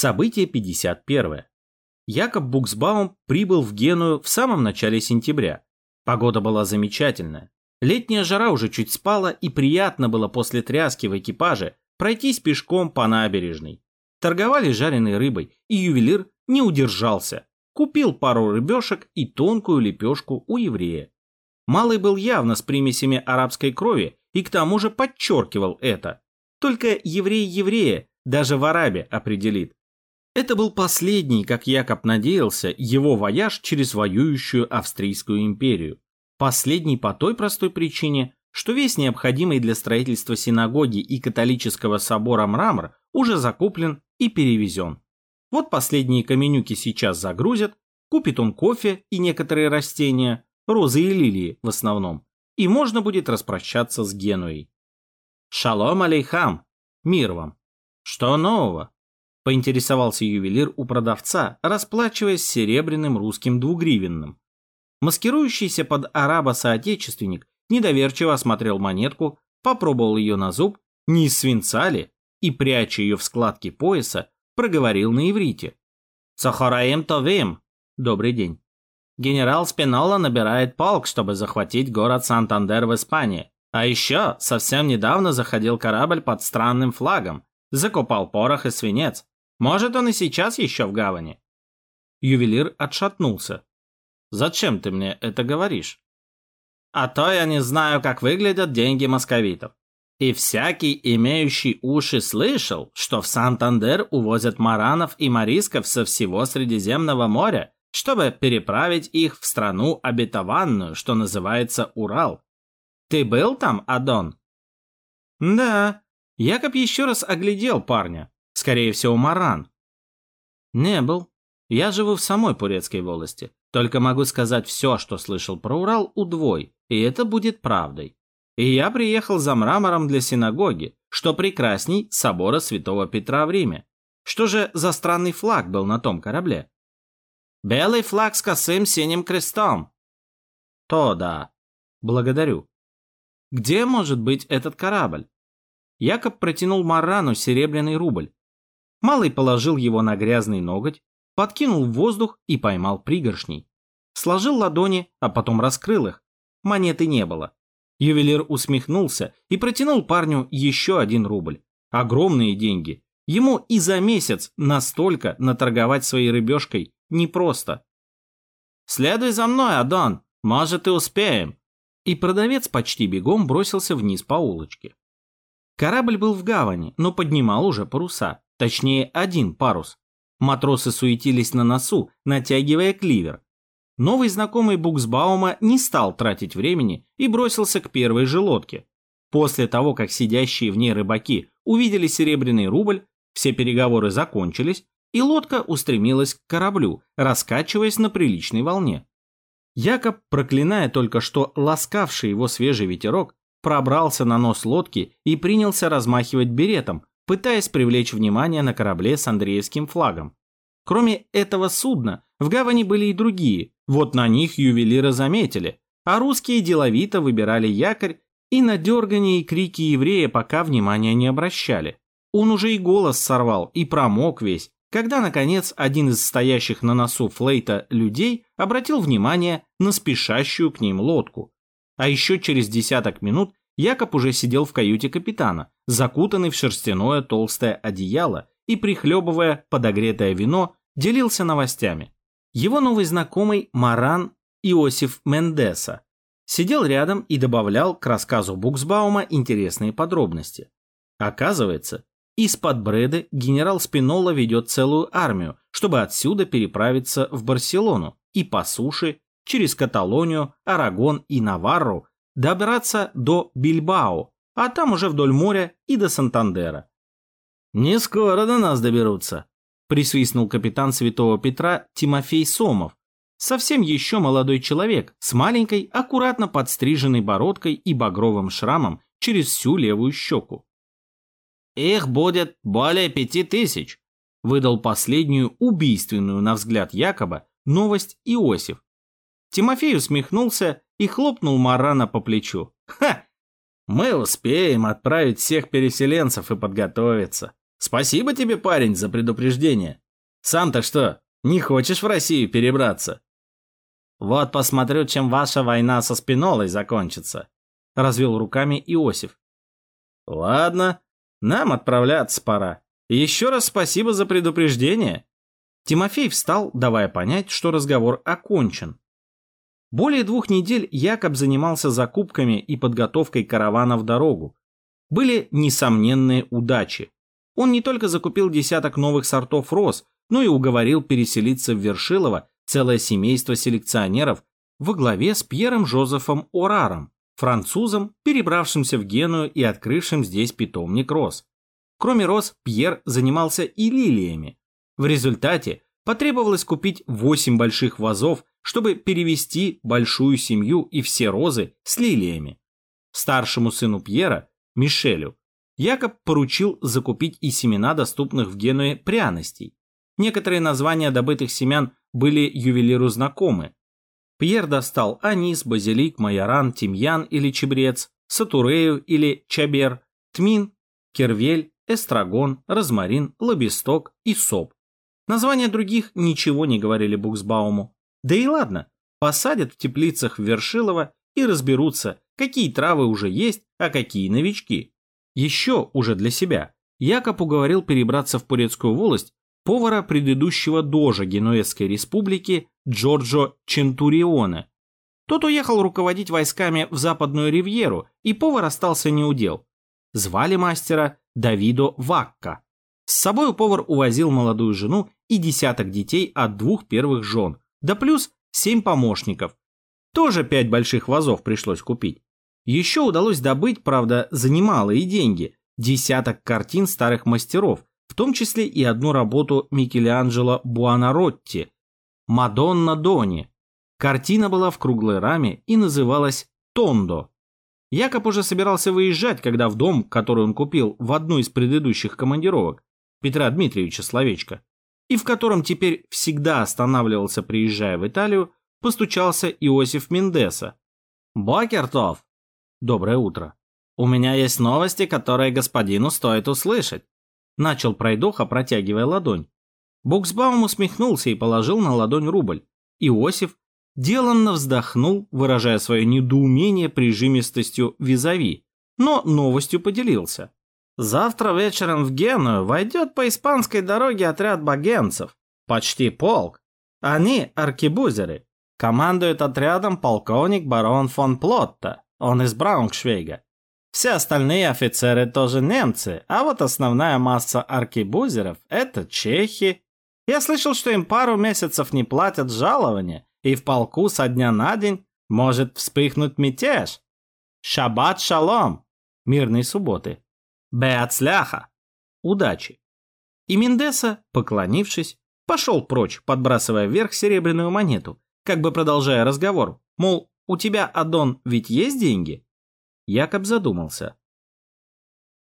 Событие 51. Якоб Буксбаум прибыл в Геную в самом начале сентября. Погода была замечательная. Летняя жара уже чуть спала, и приятно было после тряски в экипаже пройтись пешком по набережной. Торговали жареной рыбой, и ювелир не удержался. Купил пару рыбешек и тонкую лепешку у еврея. Малый был явно с примесями арабской крови и к тому же подчеркивал это. Только еврей еврея даже в Арабе определит, это был последний, как Якоб надеялся, его вояж через воюющую Австрийскую империю. Последний по той простой причине, что весь необходимый для строительства синагоги и католического собора мрамор уже закуплен и перевезен. Вот последние каменюки сейчас загрузят, купит он кофе и некоторые растения, розы и лилии в основном, и можно будет распрощаться с Генуей. Шалом алейхам, мир вам. Что нового? Поинтересовался ювелир у продавца, расплачиваясь серебряным русским двугривенным. Маскирующийся под араба соотечественник недоверчиво осмотрел монетку, попробовал ее на зуб, не из свинца ли, и, пряча ее в складке пояса, проговорил на иврите. «Сахараем товим!» «Добрый день!» Генерал Спинола набирает полк, чтобы захватить город Сантандер в Испании. А еще совсем недавно заходил корабль под странным флагом, закопал порох и свинец. Может, он и сейчас еще в гавани?» Ювелир отшатнулся. «Зачем ты мне это говоришь?» «А то я не знаю, как выглядят деньги московитов. И всякий, имеющий уши, слышал, что в Сантандер увозят маранов и марисков со всего Средиземного моря, чтобы переправить их в страну обетованную, что называется Урал. Ты был там, Адон?» «Да». Якоб еще раз оглядел парня. Скорее всего, Маран. Не был. Я живу в самой Пурецкой волости. Только могу сказать все, что слышал про Урал, удвой, и это будет правдой. И я приехал за мрамором для синагоги, что прекрасней собора Святого Петра в Риме. Что же за странный флаг был на том корабле? Белый флаг с косым синим крестом. То да. Благодарю. Где может быть этот корабль? Якоб протянул Марану серебряный рубль. Малый положил его на грязный ноготь, подкинул в воздух и поймал пригоршней. Сложил ладони, а потом раскрыл их. Монеты не было. Ювелир усмехнулся и протянул парню еще один рубль. Огромные деньги. Ему и за месяц настолько наторговать своей рыбешкой непросто. «Следуй за мной, Адон, может и успеем». И продавец почти бегом бросился вниз по улочке. Корабль был в гавани, но поднимал уже паруса. Точнее, один парус. Матросы суетились на носу, натягивая кливер. Новый знакомый Буксбаума не стал тратить времени и бросился к первой же лодке. После того, как сидящие в ней рыбаки увидели серебряный рубль, все переговоры закончились, и лодка устремилась к кораблю, раскачиваясь на приличной волне. Якоб, проклиная только что ласкавший его свежий ветерок, пробрался на нос лодки и принялся размахивать беретом, пытаясь привлечь внимание на корабле с Андреевским флагом. Кроме этого судна, в гавани были и другие, вот на них ювелиры заметили, а русские деловито выбирали якорь и на дергание и крики еврея пока внимания не обращали. Он уже и голос сорвал, и промок весь, когда, наконец, один из стоящих на носу флейта людей обратил внимание на спешащую к ним лодку. А еще через десяток минут Якоб уже сидел в каюте капитана, закутанный в шерстяное толстое одеяло и, прихлебывая подогретое вино, делился новостями. Его новый знакомый Маран Иосиф Мендеса сидел рядом и добавлял к рассказу Буксбаума интересные подробности. Оказывается, из-под Бреды генерал Спинола ведет целую армию, чтобы отсюда переправиться в Барселону и по суше через Каталонию, Арагон и Наварру добраться до Бильбао, а там уже вдоль моря и до Сантандера. «Не скоро до нас доберутся», – присвистнул капитан Святого Петра Тимофей Сомов, совсем еще молодой человек с маленькой, аккуратно подстриженной бородкой и багровым шрамом через всю левую щеку. «Их будет более пяти тысяч», – выдал последнюю убийственную, на взгляд Якоба, новость Иосиф. Тимофей усмехнулся и хлопнул Марана по плечу. «Ха! Мы успеем отправить всех переселенцев и подготовиться. Спасибо тебе, парень, за предупреждение. Сам-то что, не хочешь в Россию перебраться? Вот посмотрю, чем ваша война со Спинолой закончится. Развел руками Иосиф. Ладно, нам отправляться пора. Еще раз спасибо за предупреждение. Тимофей встал, давая понять, что разговор окончен. Более двух недель Якоб занимался закупками и подготовкой каравана в дорогу. Были несомненные удачи. Он не только закупил десяток новых сортов роз, но и уговорил переселиться в Вершилово целое семейство селекционеров во главе с Пьером Жозефом Ораром, французом, перебравшимся в Геную и открывшим здесь питомник роз. Кроме роз, Пьер занимался и лилиями. В результате потребовалось купить 8 больших вазов, чтобы перевести большую семью и все розы с лилиями. Старшему сыну Пьера, Мишелю, Якоб поручил закупить и семена доступных в Генуе пряностей. Некоторые названия добытых семян были ювелиру знакомы. Пьер достал анис, базилик, майоран, тимьян или чебрец, сатурею или чабер, тмин, кервель, эстрагон, розмарин, лобесток и соп. Названия других ничего не говорили Буксбауму. Да и ладно, посадят в теплицах в Вершилово и разберутся, какие травы уже есть, а какие новички. Еще уже для себя Якоб уговорил перебраться в Пурецкую волость повара предыдущего дожа Генуэзской республики Джорджо Чентуриона. Тот уехал руководить войсками в Западную Ривьеру, и повар остался неудел. Звали мастера Давидо Вакка. С собой повар увозил молодую жену и десяток детей от двух первых жен, да плюс семь помощников. Тоже пять больших вазов пришлось купить. Еще удалось добыть, правда, за немалые деньги, десяток картин старых мастеров, в том числе и одну работу Микеланджело Буонаротти «Мадонна Дони». Картина была в круглой раме и называлась «Тондо». Якоб уже собирался выезжать, когда в дом, который он купил в одну из предыдущих командировок, Петра Дмитриевича Словечко, и в котором теперь всегда останавливался, приезжая в Италию, постучался Иосиф Мендеса. «Бокертов!» «Доброе утро. У меня есть новости, которые господину стоит услышать. Начал пройдоха, протягивая ладонь. Буксбаум усмехнулся и положил на ладонь рубль. Иосиф деланно вздохнул, выражая свое недоумение прижимистостью визави, но новостью поделился. «Завтра вечером в Геную войдет по испанской дороге отряд багенцев. Почти полк. Они аркебузеры. Командует отрядом полковник барон фон Плотта. Он из Брауншвейга. Все остальные офицеры тоже немцы, а вот основная масса аркебузеров – это чехи. Я слышал, что им пару месяцев не платят жалования, и в полку со дня на день может вспыхнуть мятеж. Шаббат шалом! Мирной субботы. Беацляха! Удачи! И Мендеса, поклонившись, пошел прочь, подбрасывая вверх серебряную монету, как бы продолжая разговор, мол, у тебя, Адон, ведь есть деньги? Якоб задумался.